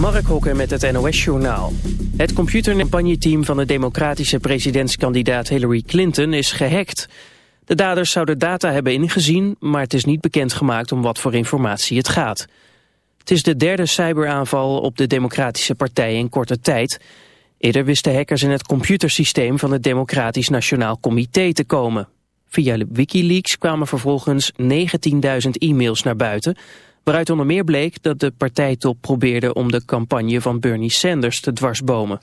Mark Hokker met het NOS-journaal. Het computercampagneteam van de democratische presidentskandidaat Hillary Clinton is gehackt. De daders zouden data hebben ingezien, maar het is niet bekendgemaakt om wat voor informatie het gaat. Het is de derde cyberaanval op de democratische partij in korte tijd. Eerder wisten hackers in het computersysteem van het Democratisch Nationaal Comité te komen. Via Wikileaks kwamen vervolgens 19.000 e-mails naar buiten waaruit onder meer bleek dat de partijtop probeerde om de campagne van Bernie Sanders te dwarsbomen.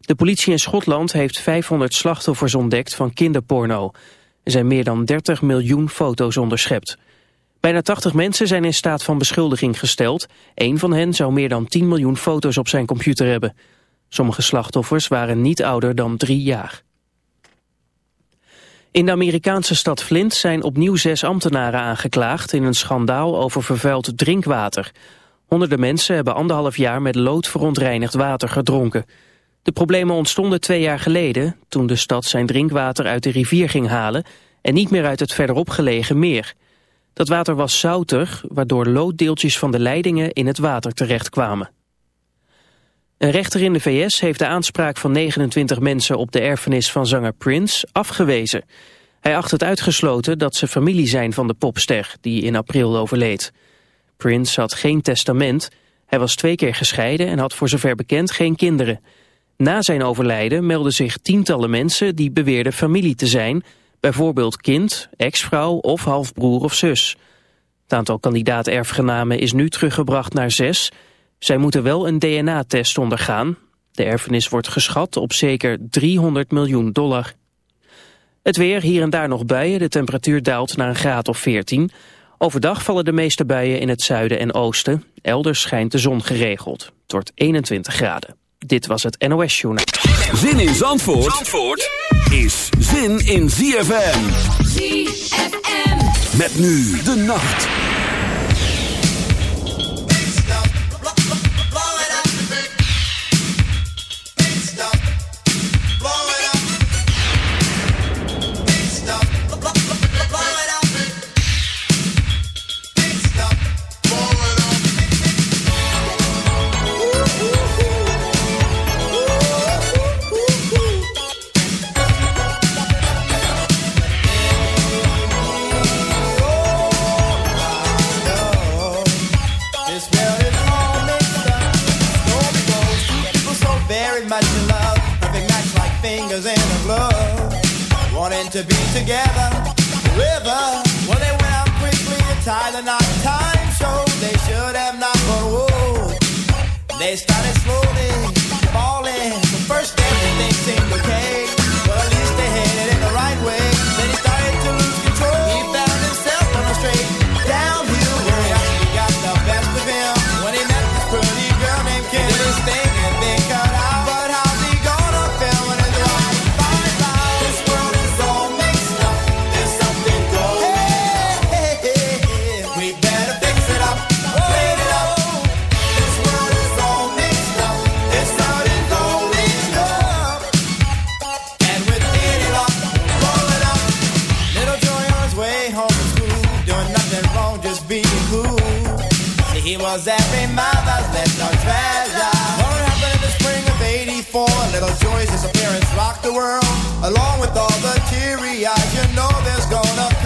De politie in Schotland heeft 500 slachtoffers ontdekt van kinderporno. Er zijn meer dan 30 miljoen foto's onderschept. Bijna 80 mensen zijn in staat van beschuldiging gesteld. Eén van hen zou meer dan 10 miljoen foto's op zijn computer hebben. Sommige slachtoffers waren niet ouder dan drie jaar. In de Amerikaanse stad Flint zijn opnieuw zes ambtenaren aangeklaagd in een schandaal over vervuild drinkwater. Honderden mensen hebben anderhalf jaar met lood verontreinigd water gedronken. De problemen ontstonden twee jaar geleden toen de stad zijn drinkwater uit de rivier ging halen en niet meer uit het verderop gelegen meer. Dat water was zouter, waardoor looddeeltjes van de leidingen in het water terechtkwamen. Een rechter in de VS heeft de aanspraak van 29 mensen op de erfenis van zanger Prince afgewezen. Hij acht het uitgesloten dat ze familie zijn van de popster die in april overleed. Prince had geen testament, hij was twee keer gescheiden en had voor zover bekend geen kinderen. Na zijn overlijden melden zich tientallen mensen die beweerden familie te zijn, bijvoorbeeld kind, ex-vrouw of halfbroer of zus. Het aantal kandidaat-erfgenamen is nu teruggebracht naar zes... Zij moeten wel een DNA-test ondergaan. De erfenis wordt geschat op zeker 300 miljoen dollar. Het weer, hier en daar nog buien. De temperatuur daalt naar een graad of 14. Overdag vallen de meeste buien in het zuiden en oosten. Elders schijnt de zon geregeld. Het wordt 21 graden. Dit was het NOS Journal. Zin in Zandvoort, Zandvoort is zin in ZFM. ZFM. Met nu de nacht. Was every mother's little treasure. What happened in the spring of '84? Little Joey's disappearance rocked the world. Along with all the teary eyes, you know there's gonna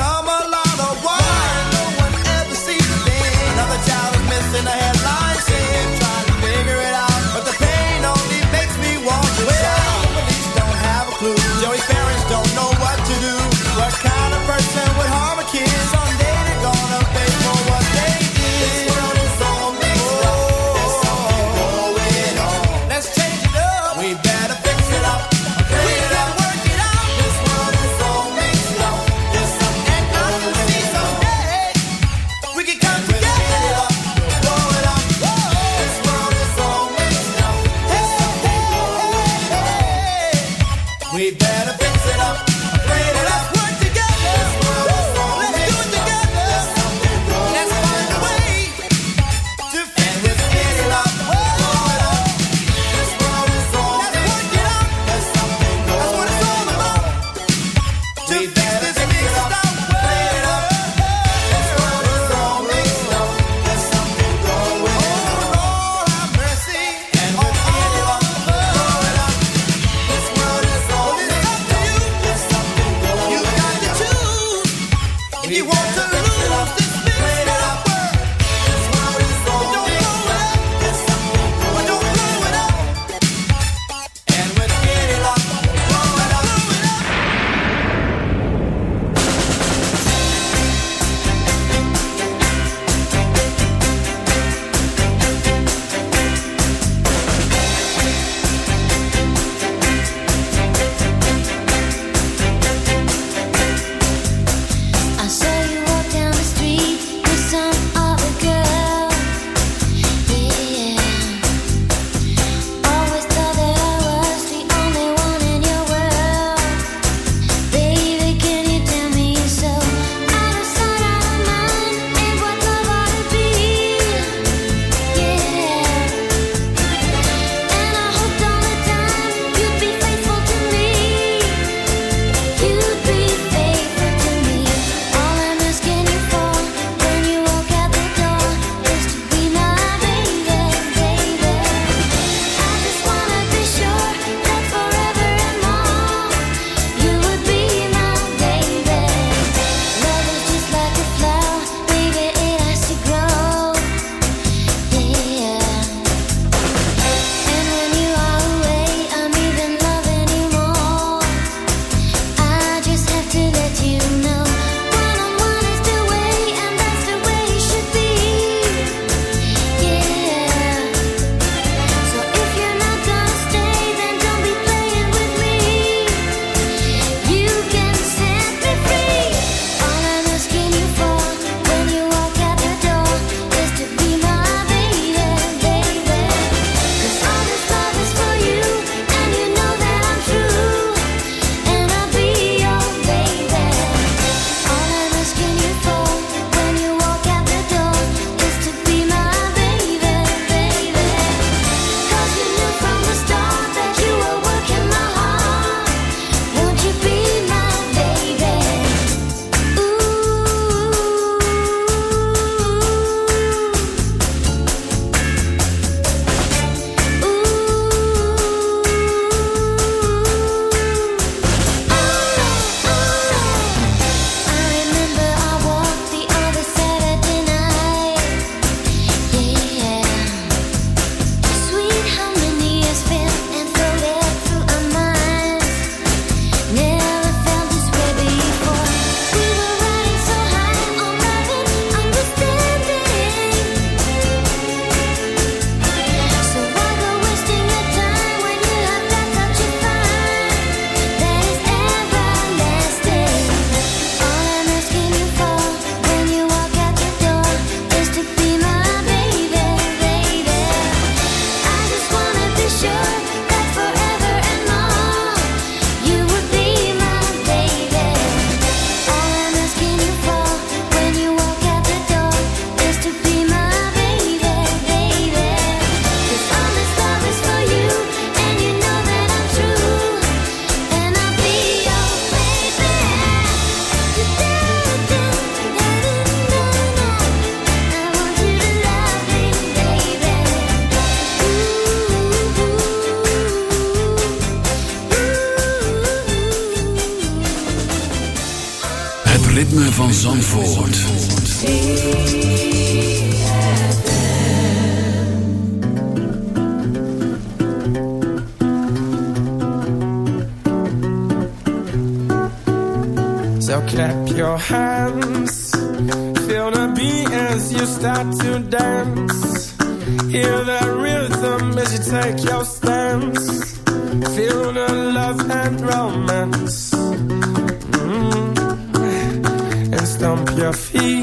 And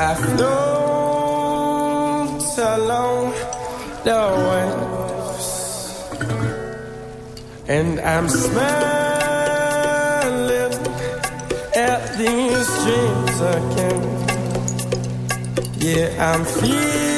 I've known so long the waves, and I'm smiling at these dreams again. Yeah, I'm feeling.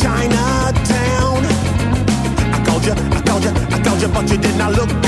Chinatown. I called you, I called you, I called you, but you did not look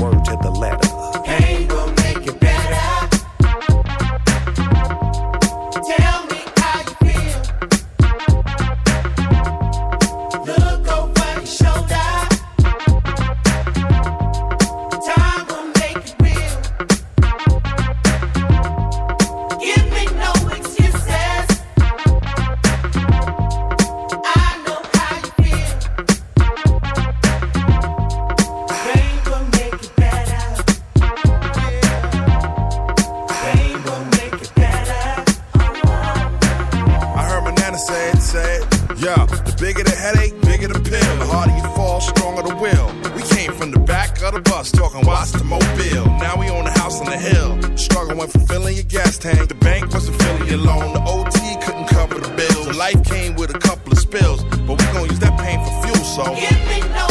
Give me no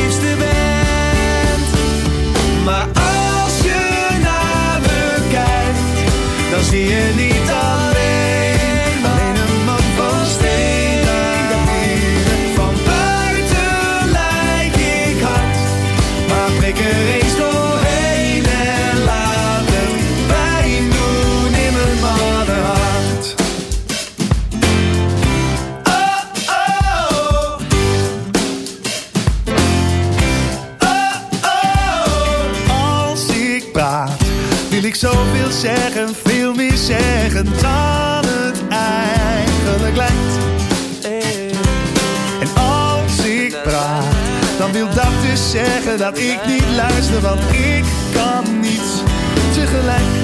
ik niet luister, want ik kan niet tegelijk.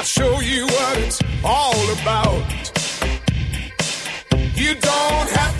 I'll show you what it's all about. You don't have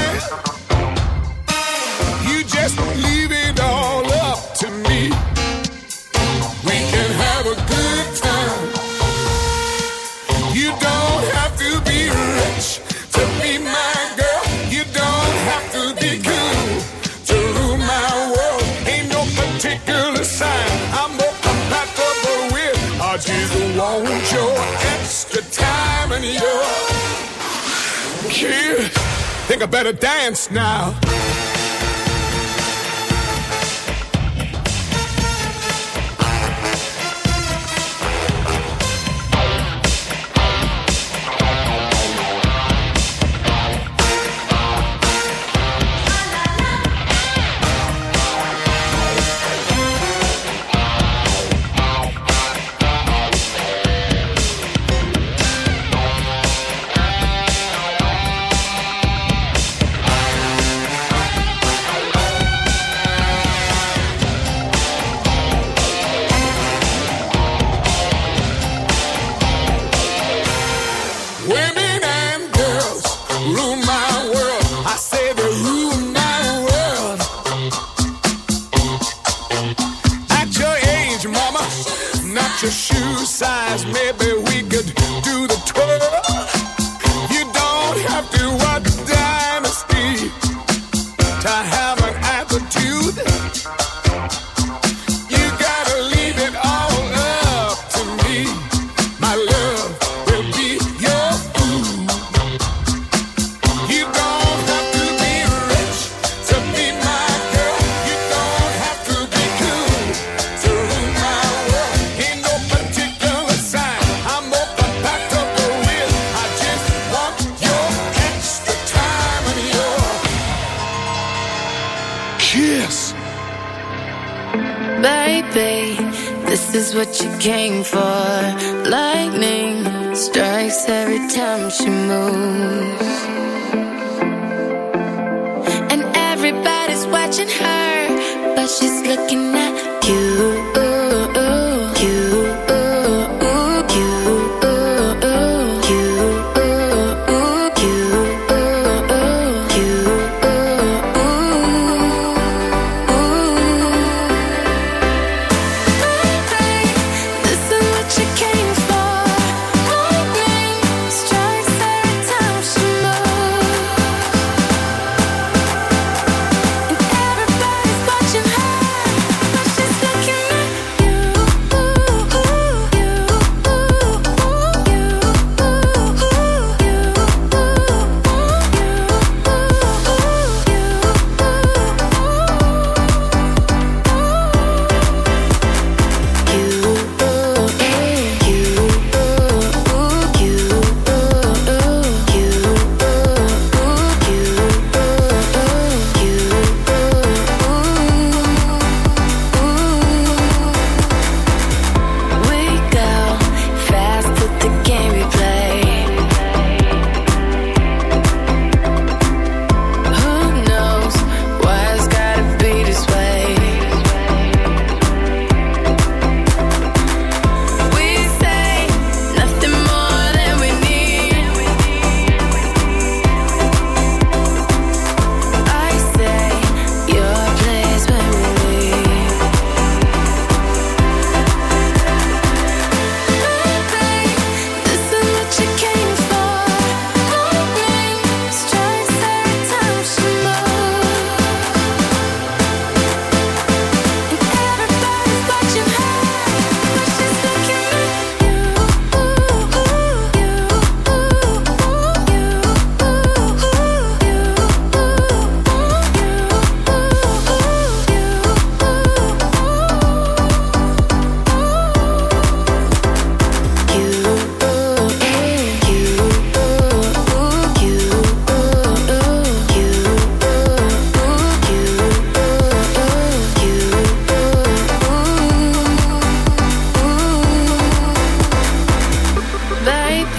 I better dance now.